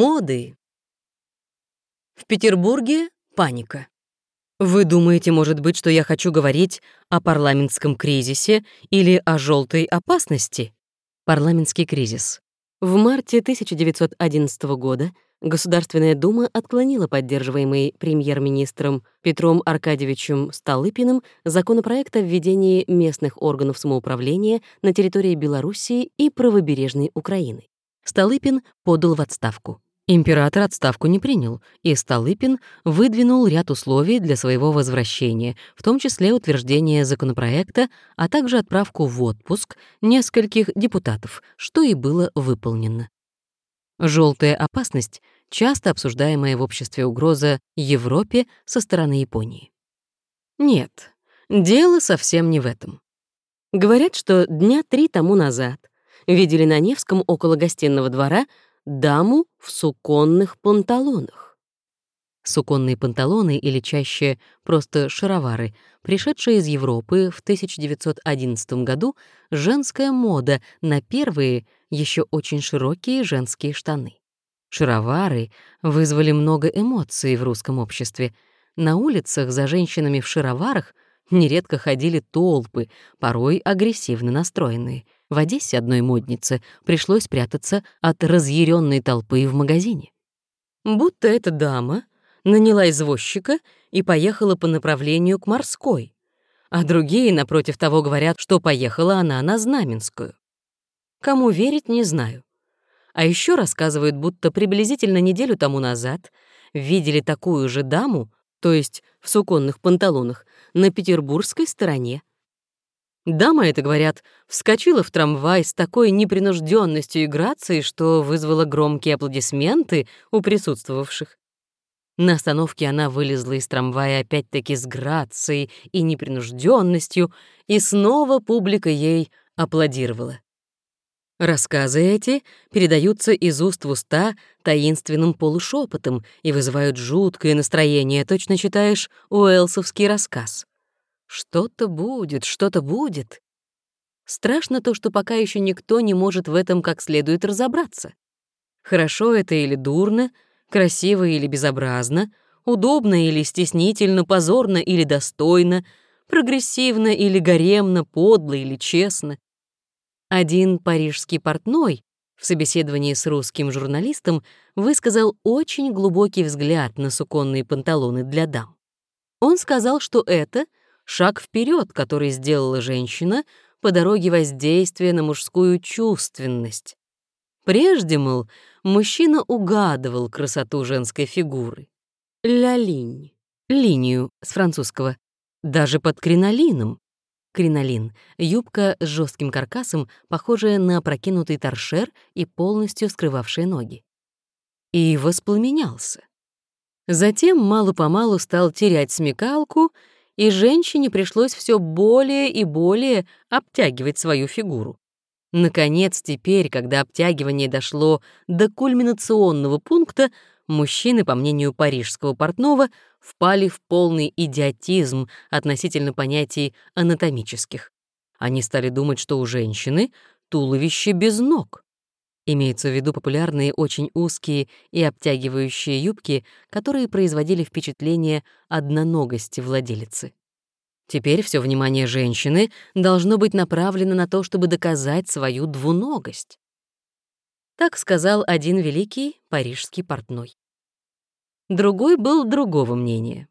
Моды. В Петербурге паника. Вы думаете, может быть, что я хочу говорить о парламентском кризисе или о желтой опасности? Парламентский кризис. В марте 1911 года Государственная Дума отклонила поддерживаемый премьер-министром Петром Аркадьевичем Столыпиным законопроект о введении местных органов самоуправления на территории Белоруссии и правобережной Украины. Столыпин подал в отставку. Император отставку не принял, и Столыпин выдвинул ряд условий для своего возвращения, в том числе утверждение законопроекта, а также отправку в отпуск нескольких депутатов, что и было выполнено. Желтая опасность — часто обсуждаемая в обществе угроза Европе со стороны Японии. Нет, дело совсем не в этом. Говорят, что дня три тому назад видели на Невском около гостиного двора даму в суконных панталонах. Суконные панталоны, или чаще просто шаровары, пришедшие из Европы в 1911 году, женская мода на первые, еще очень широкие женские штаны. Шаровары вызвали много эмоций в русском обществе. На улицах за женщинами в шароварах нередко ходили толпы, порой агрессивно настроенные — в Одессе одной моднице пришлось прятаться от разъяренной толпы в магазине. Будто эта дама наняла извозчика и поехала по направлению к Морской, а другие, напротив того, говорят, что поехала она на Знаменскую. Кому верить, не знаю. А еще рассказывают, будто приблизительно неделю тому назад видели такую же даму, то есть в суконных панталонах, на петербургской стороне. Дама, это говорят, вскочила в трамвай с такой непринужденностью и грацией, что вызвала громкие аплодисменты у присутствовавших. На остановке она вылезла из трамвая опять-таки с грацией и непринужденностью, и снова публика ей аплодировала. Рассказы эти передаются из уст в уста таинственным полушепотом и вызывают жуткое настроение, точно читаешь уэлсовский рассказ. Что-то будет, что-то будет. Страшно то, что пока еще никто не может в этом как следует разобраться. Хорошо это или дурно, красиво или безобразно, удобно или стеснительно, позорно или достойно, прогрессивно или гаремно, подло или честно. Один парижский портной в собеседовании с русским журналистом высказал очень глубокий взгляд на суконные панталоны для дам. Он сказал, что это — шаг вперед, который сделала женщина по дороге воздействия на мужскую чувственность. Прежде, мол, мужчина угадывал красоту женской фигуры. Ля-линь. Линию с французского. Даже под кринолином. Кринолин — юбка с жестким каркасом, похожая на опрокинутый торшер и полностью скрывавшая ноги. И воспламенялся. Затем мало-помалу стал терять смекалку и женщине пришлось все более и более обтягивать свою фигуру. Наконец, теперь, когда обтягивание дошло до кульминационного пункта, мужчины, по мнению парижского портного, впали в полный идиотизм относительно понятий анатомических. Они стали думать, что у женщины туловище без ног. Имеются в виду популярные очень узкие и обтягивающие юбки, которые производили впечатление одноногости владелицы. Теперь все внимание женщины должно быть направлено на то, чтобы доказать свою двуногость. Так сказал один великий парижский портной. Другой был другого мнения.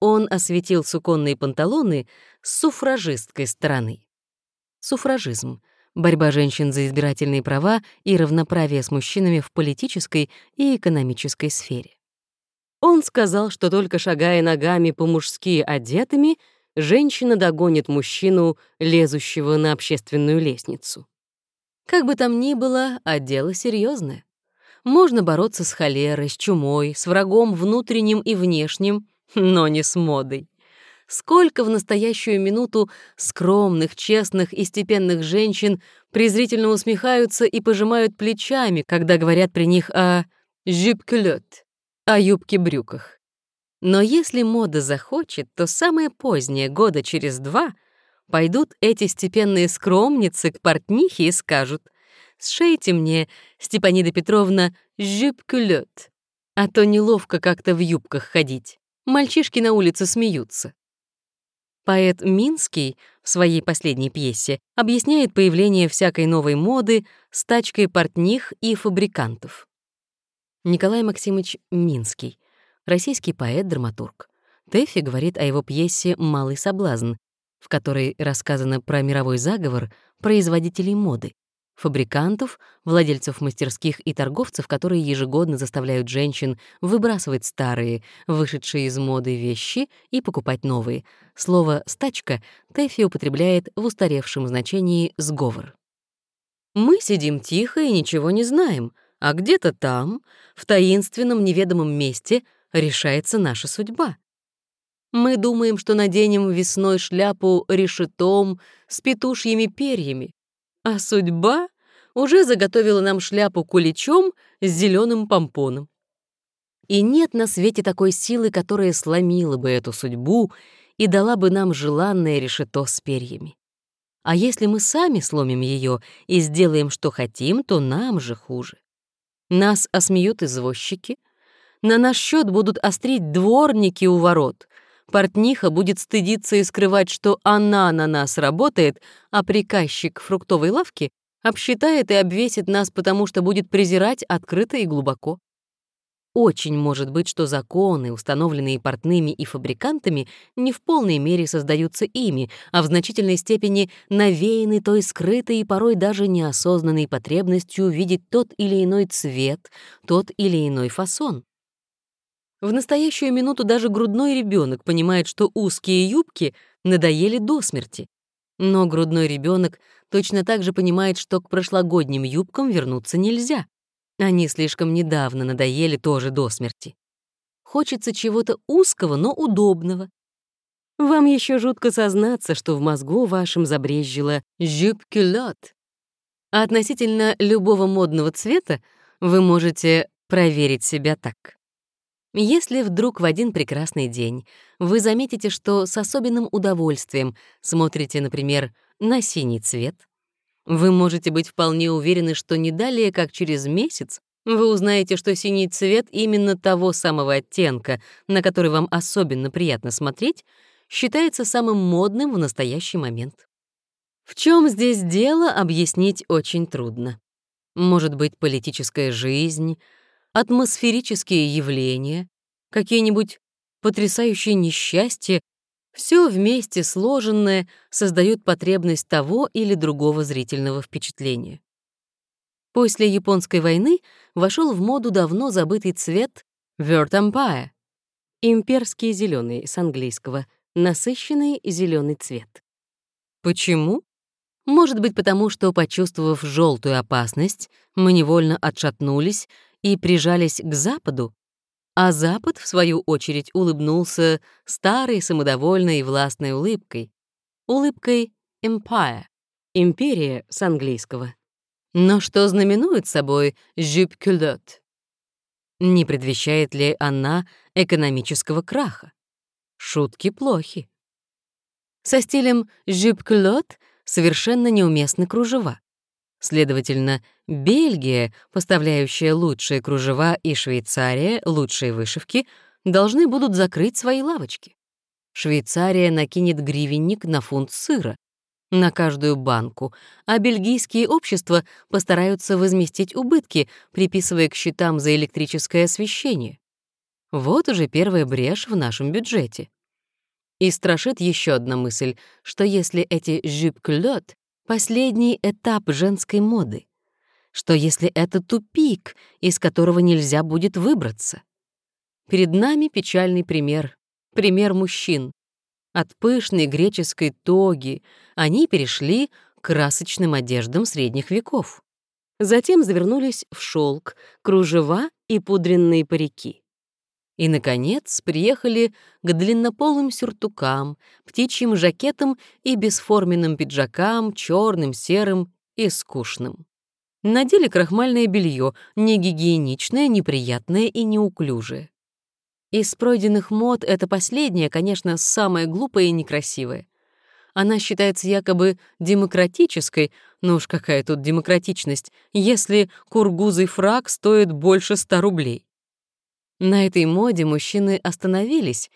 Он осветил суконные панталоны с суфражистской стороны. Суфражизм — борьба женщин за избирательные права и равноправие с мужчинами в политической и экономической сфере. Он сказал, что только шагая ногами по-мужски одетыми, женщина догонит мужчину, лезущего на общественную лестницу. Как бы там ни было, а дело серьезное. Можно бороться с холерой, с чумой, с врагом внутренним и внешним, но не с модой. Сколько в настоящую минуту скромных, честных и степенных женщин презрительно усмехаются и пожимают плечами, когда говорят при них о «жюб-кюлёт», о юбке-брюках. Но если мода захочет, то самое позднее, года через два, пойдут эти степенные скромницы к портнихе и скажут «Сшейте мне, Степанида Петровна, «жюп-кюлёт», а то неловко как-то в юбках ходить. Мальчишки на улице смеются. Поэт Минский в своей последней пьесе объясняет появление всякой новой моды стачкой портних и фабрикантов. Николай Максимович Минский, российский поэт-драматург. Тэффи говорит о его пьесе «Малый соблазн», в которой рассказано про мировой заговор производителей моды фабрикантов, владельцев мастерских и торговцев, которые ежегодно заставляют женщин выбрасывать старые, вышедшие из моды вещи и покупать новые. Слово «стачка» Тэффи употребляет в устаревшем значении «сговор». Мы сидим тихо и ничего не знаем, а где-то там, в таинственном неведомом месте, решается наша судьба. Мы думаем, что наденем весной шляпу решетом с петушьими перьями, а судьба уже заготовила нам шляпу куличом с зеленым помпоном. И нет на свете такой силы, которая сломила бы эту судьбу и дала бы нам желанное решето с перьями. А если мы сами сломим ее и сделаем, что хотим, то нам же хуже. Нас осмеют извозчики, на наш счет будут острить дворники у ворот, Портниха будет стыдиться и скрывать, что она на нас работает, а приказчик фруктовой лавки обсчитает и обвесит нас, потому что будет презирать открыто и глубоко. Очень может быть, что законы, установленные портными и фабрикантами, не в полной мере создаются ими, а в значительной степени навеяны той скрытой и порой даже неосознанной потребностью видеть тот или иной цвет, тот или иной фасон. В настоящую минуту даже грудной ребенок понимает, что узкие юбки надоели до смерти. Но грудной ребенок точно так же понимает, что к прошлогодним юбкам вернуться нельзя. Они слишком недавно надоели тоже до смерти. Хочется чего-то узкого, но удобного. Вам еще жутко сознаться, что в мозгу вашем забрезжило «жюб-кюлот». А относительно любого модного цвета вы можете проверить себя так. Если вдруг в один прекрасный день вы заметите, что с особенным удовольствием смотрите, например, на синий цвет, вы можете быть вполне уверены, что не далее, как через месяц, вы узнаете, что синий цвет именно того самого оттенка, на который вам особенно приятно смотреть, считается самым модным в настоящий момент. В чем здесь дело, объяснить очень трудно. Может быть, политическая жизнь — атмосферические явления, какие-нибудь потрясающие несчастья, все вместе сложенное создают потребность того или другого зрительного впечатления. После Японской войны вошел в моду давно забытый цвет Empire — имперский зеленый с английского, насыщенный зеленый цвет. Почему? Может быть, потому что, почувствовав желтую опасность, мы невольно отшатнулись и прижались к Западу, а Запад, в свою очередь, улыбнулся старой самодовольной и властной улыбкой, улыбкой Empire, империя с английского. Но что знаменует собой «jupe culotte»? Не предвещает ли она экономического краха? Шутки плохи. Со стилем «jupe culotte» совершенно неуместны кружева. Следовательно, Бельгия, поставляющая лучшие кружева, и Швейцария, лучшие вышивки, должны будут закрыть свои лавочки. Швейцария накинет гривенник на фунт сыра, на каждую банку, а бельгийские общества постараются возместить убытки, приписывая к счетам за электрическое освещение. Вот уже первая брешь в нашем бюджете. И страшит еще одна мысль, что если эти жюп-клёт последний этап женской моды. Что если это тупик, из которого нельзя будет выбраться? Перед нами печальный пример. Пример мужчин. От пышной греческой тоги они перешли к красочным одеждам средних веков. Затем завернулись в шелк, кружева и пудренные парики. И, наконец, приехали к длиннополым сюртукам, птичьим жакетам и бесформенным пиджакам, черным, серым и скучным. Надели крахмальное белье, негигиеничное, неприятное и неуклюжее. Из пройденных мод это последнее, конечно, самое глупое и некрасивое. Она считается якобы демократической, Ну уж какая тут демократичность, если кургузый фраг стоит больше ста рублей. На этой моде мужчины остановились,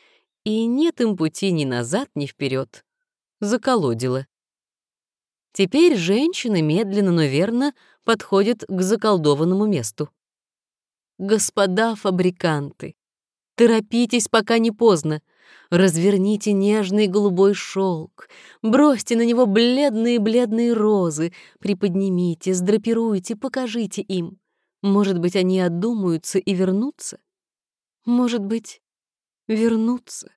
и нет им пути ни назад, ни вперед. Заколодило. Теперь женщины медленно, но верно подходят к заколдованному месту. Господа фабриканты, торопитесь, пока не поздно. Разверните нежный голубой шелк, бросьте на него бледные-бледные розы, приподнимите, сдрапируйте, покажите им. Может быть, они отдумаются и вернутся? Может быть, вернутся?